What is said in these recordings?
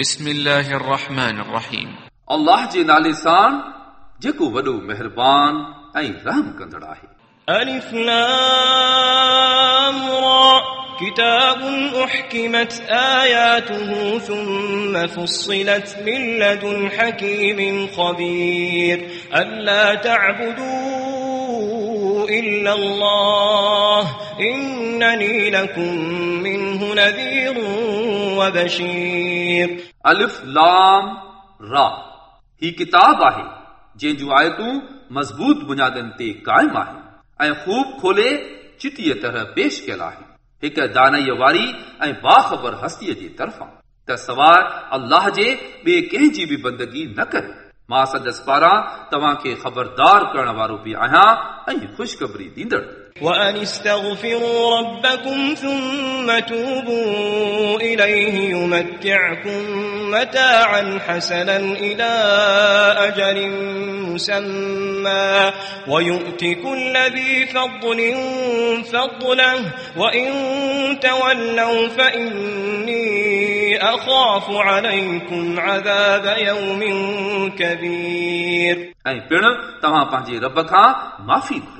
بسم الله الرحمن الرحيم अल्लाह जे नाले सां जेको वॾो महिरबान ऐं रहम कंदड़ आहे ألف لام را كتاب أحكمت آياته ثم فصلت من لدن حكيم خبير ألا تعبدوا إلا الله إنني لكم منه نذير وبشير अलिफ लाम रा ही किताब आहे जंहिं जूं आयतूं मज़बूत बुनियादनि ते क़ाइमु आहिनि ऐं ख़ूब खोले चिटीअ तरह पेश कयल आहे हिक दानईअ वारी ऐं बाख़बर हस्तीअ जे तरफ़ां त सवाइ अल्लाह जे ॿिए कंहिंजी बि बंदगी न करे मां संदसि पारां तव्हांखे ख़बरदार करण वारो बि आहियां ऐं ख़ुशख़बरी ॾींदड़ وأن استغفروا ربكم ثم توبوا إليه يمتعكم متاعا حسنا إلى أجل مسمى ويؤت كل ذي فضل فضله وإن تولوا فإني أخاف عليكم عذاب يوم كبير ऐं पिण तव्हां पंहिंजे रब खां माफ़ी घुरो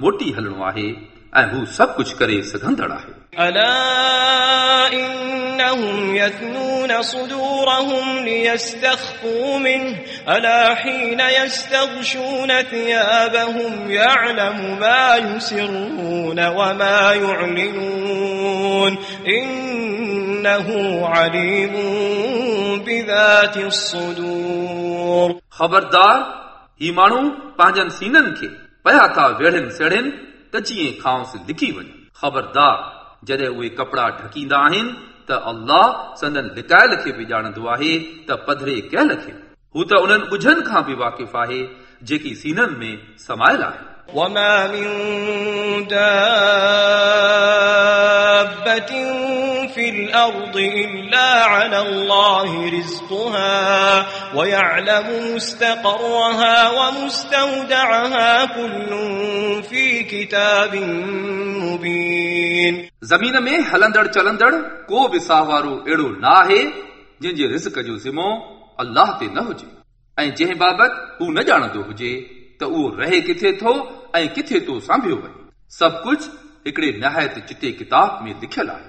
मोटी हलणो आहे ऐं हू सभु कुझु करे सघंदड़ आहे ألا إنهم يثنون صدورهم ليستخفوا منه ألا حين يستغشون ثيابهم يعلم ما يسرون وما يعلنون إنه عليم بذات الصدور ख़बरदार ही माण्हू पंहिंजनि सीननि खे पया था वेढ़नि सेड़नि त जीअं खांसि लिकी वञे ख़बरदार जॾहिं उहे कपिड़ा ढकींदा आहिनि त अल्लाह संदन लिकायल खे बि ॼाणंदो आहे त पधरे कयल खे हू त उन्हनि ॻुझनि खां बि वाक़िफ़ आहे जेकी सीननि में समायल आहे الأرض إلا على الله رزقها ويعلم مستقرها ومستودعها كل في كتاب مبين ज़मीन में हलंदड़ चलंदड़ को बि साह वारो अहिड़ो न आहे जंहिंजे रिस्क जो ज़िमो अल्लाह ते न हुजे ऐं जंहिं बाबति हू न ॼाणंदो हुजे त उहो रहे किथे थो ऐं किथे थो सांभियो वञे सभु कुझु हिकिड़े निहायत चिटे किताब में लिखियलु आहे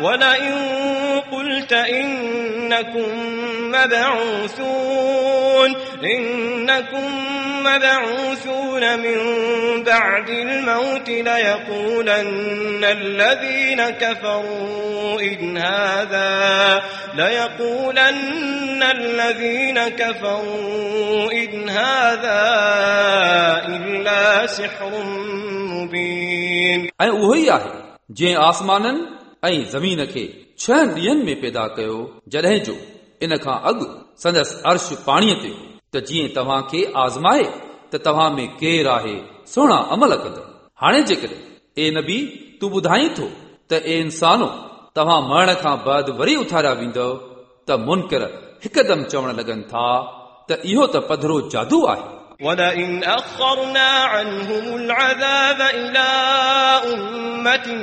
ولئن قلت إنكم مبعوثون إنكم مبعوثون من بعد الموت ليقولن الذين كفروا إن هذا ليقولن الذين كفروا إن هذا إلا سحر مبين ऐं उहो ई आहे जंहिं आसमाननि ऐं ज़मीन खे छहनि ॾींहंनि में पैदा कयो जॾहिं जो इन खां अॻु संदसि अर्श पाणीअ ते हो, त जीअं तव्हां खे आज़माए त तव्हां में केरु आहे सुहिणा अमल कंदड़ हाणे जेकॾहिं ए नबी तूं ॿुधाई थो त ए इंसानो तव्हां मरण खां बाद वरी उथारिया वेंदव त मुनकर हिकदमि चवण लॻनि था त इहो त पधरो जादू आहे ولئن أخرنا عنهم العذاب إلى أمة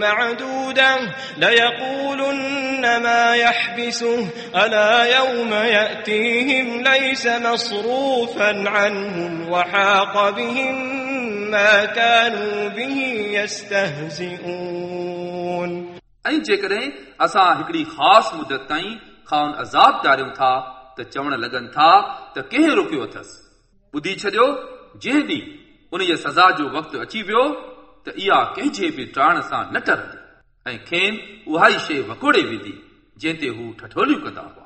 معدودة ليقولن ما يحبسه ألا يوم يأتيهم ليس مصروفا عنهم وحاق بهم ما كانوا به يستهزئون ऐं जेकॾहिं असां हिकिड़ी ख़ासि मुदत ताईं खाउन अज़ाब टारियूं था त चवण लॻनि था त कंहिं रोकियो अथसि ٻڌي ڇڏيو جنهن ڏينهن ان جي سزا جو وقت اچي ويو ته اها ڪنهن جي به ٽاڻ سان نه ٽرندي. ۽ کين اها ئي شيءِ وڪوڙي ويندي جنهن تي هو ٺٺوليون ڪندا هئا